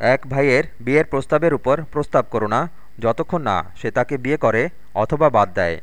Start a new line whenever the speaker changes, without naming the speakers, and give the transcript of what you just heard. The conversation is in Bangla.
এক ভাইয়ের বিয়ের প্রস্তাবের উপর প্রস্তাব করো না, যতক্ষণ না সে তাকে বিয়ে করে অথবা বাদ দেয়।